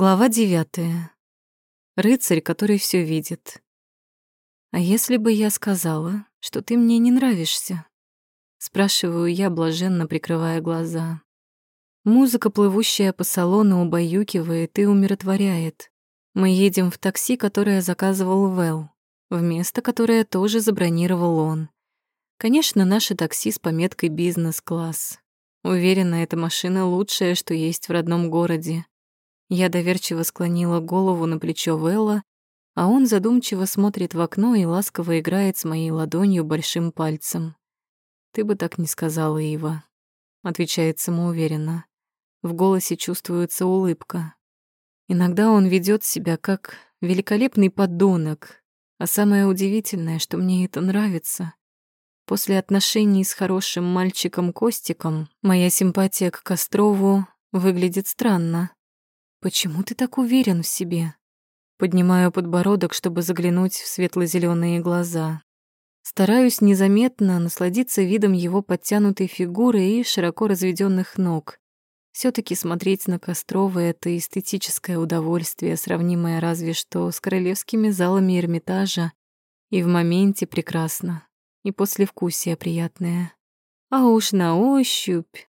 Глава девятая. Рыцарь, который все видит. А если бы я сказала, что ты мне не нравишься? Спрашиваю я, блаженно прикрывая глаза. Музыка, плывущая по салону, убаюкивает и умиротворяет. Мы едем в такси, которое заказывал Вэл, в место, которое тоже забронировал он. Конечно, наше такси с пометкой «Бизнес-класс». Уверена, эта машина лучшая, что есть в родном городе. Я доверчиво склонила голову на плечо Вэлла, а он задумчиво смотрит в окно и ласково играет с моей ладонью большим пальцем. «Ты бы так не сказала, Ива», — отвечает самоуверенно. В голосе чувствуется улыбка. Иногда он ведет себя как великолепный подонок, а самое удивительное, что мне это нравится. После отношений с хорошим мальчиком Костиком моя симпатия к Кострову выглядит странно. «Почему ты так уверен в себе?» Поднимаю подбородок, чтобы заглянуть в светло зеленые глаза. Стараюсь незаметно насладиться видом его подтянутой фигуры и широко разведенных ног. все таки смотреть на Кострова — это эстетическое удовольствие, сравнимое разве что с королевскими залами Эрмитажа, и в моменте прекрасно, и послевкусие приятное. А уж на ощупь...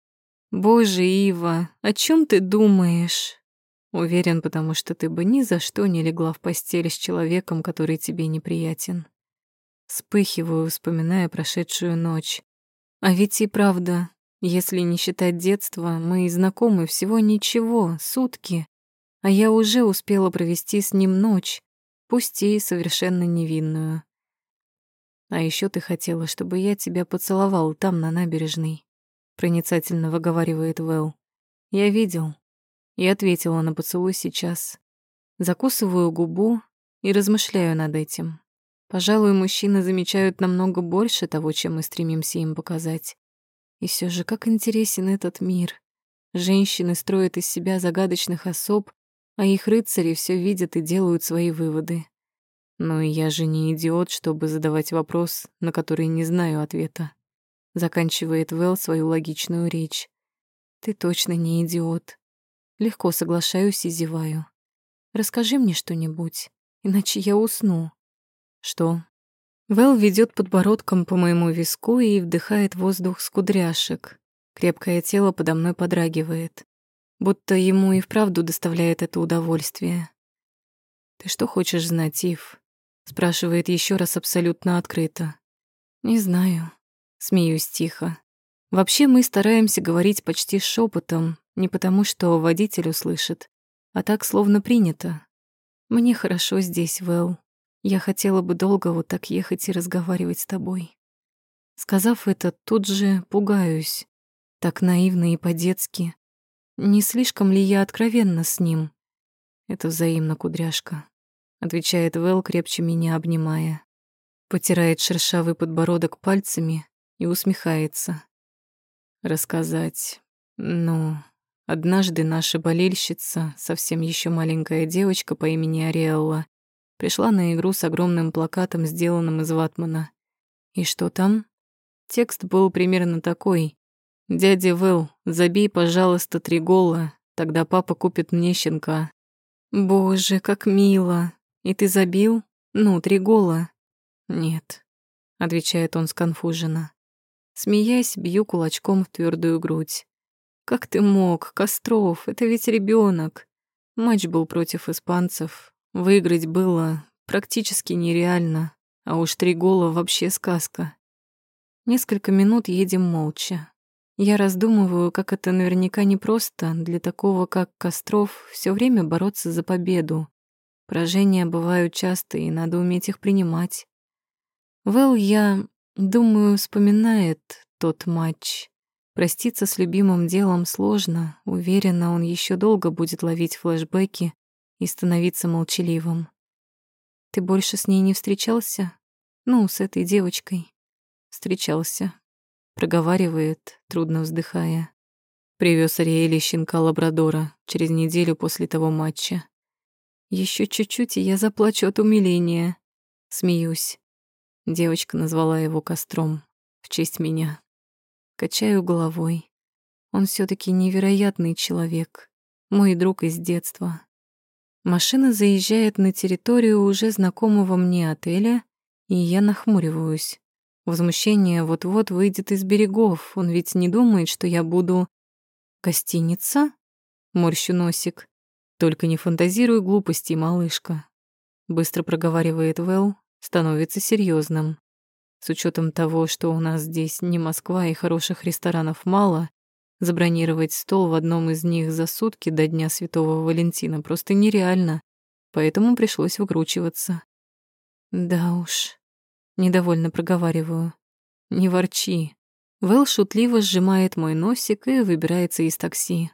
Боже, Ива, о чем ты думаешь? Уверен, потому что ты бы ни за что не легла в постель с человеком, который тебе неприятен. Вспыхиваю, вспоминая прошедшую ночь. А ведь и правда, если не считать детства, мы и знакомы всего ничего, сутки. А я уже успела провести с ним ночь, пусть и совершенно невинную. А еще ты хотела, чтобы я тебя поцеловал там, на набережной. Проницательно выговаривает Вэл. Я видел и ответила на поцелуй сейчас. Закусываю губу и размышляю над этим. Пожалуй, мужчины замечают намного больше того, чем мы стремимся им показать. И все же, как интересен этот мир. Женщины строят из себя загадочных особ, а их рыцари все видят и делают свои выводы. Но я же не идиот, чтобы задавать вопрос, на который не знаю ответа. Заканчивает Вэл свою логичную речь. Ты точно не идиот. Легко соглашаюсь и зеваю. Расскажи мне что-нибудь, иначе я усну. Что? Вэл ведет подбородком по моему виску и вдыхает воздух с кудряшек. Крепкое тело подо мной подрагивает, будто ему и вправду доставляет это удовольствие. «Ты что хочешь знать, Ив?» — спрашивает еще раз абсолютно открыто. «Не знаю», — смеюсь тихо. Вообще мы стараемся говорить почти шепотом, не потому, что водитель услышит, а так словно принято. Мне хорошо здесь, Вэл. Я хотела бы долго вот так ехать и разговаривать с тобой. Сказав это, тут же пугаюсь. Так наивно и по-детски. Не слишком ли я откровенна с ним? Это взаимно, кудряшка. Отвечает Вэл, крепче меня обнимая. Потирает шершавый подбородок пальцами и усмехается. Рассказать. Ну, Однажды наша болельщица, совсем еще маленькая девочка по имени Ариэлла, пришла на игру с огромным плакатом, сделанным из ватмана. И что там? Текст был примерно такой. «Дядя Вэл, забей, пожалуйста, три гола, тогда папа купит мне щенка». «Боже, как мило! И ты забил? Ну, три гола?» «Нет», — отвечает он сконфуженно. Смеясь, бью кулачком в твердую грудь. Как ты мог, Костров? Это ведь ребенок. Матч был против испанцев. Выиграть было практически нереально. А уж три гола вообще сказка. Несколько минут едем молча. Я раздумываю, как это наверняка непросто для такого, как Костров, все время бороться за победу. Поражения бывают часто, и надо уметь их принимать. Вэл, я думаю, вспоминает тот матч. Проститься с любимым делом сложно, уверена, он еще долго будет ловить флешбеки и становиться молчаливым. Ты больше с ней не встречался? Ну, с этой девочкой. Встречался. Проговаривает, трудно вздыхая. Привез Ариэле щенка лабрадора через неделю после того матча. Еще чуть-чуть, и я заплачу от умиления. Смеюсь. Девочка назвала его костром в честь меня. Качаю головой. Он все таки невероятный человек. Мой друг из детства. Машина заезжает на территорию уже знакомого мне отеля, и я нахмуриваюсь. Возмущение вот-вот выйдет из берегов. Он ведь не думает, что я буду... Гостиница? Морщу носик. Только не фантазируй глупостей, малышка. Быстро проговаривает Вэл, становится серьезным. С учетом того, что у нас здесь не Москва и хороших ресторанов мало, забронировать стол в одном из них за сутки до Дня Святого Валентина просто нереально, поэтому пришлось выкручиваться. Да уж, недовольно проговариваю. Не ворчи. Вэл шутливо сжимает мой носик и выбирается из такси.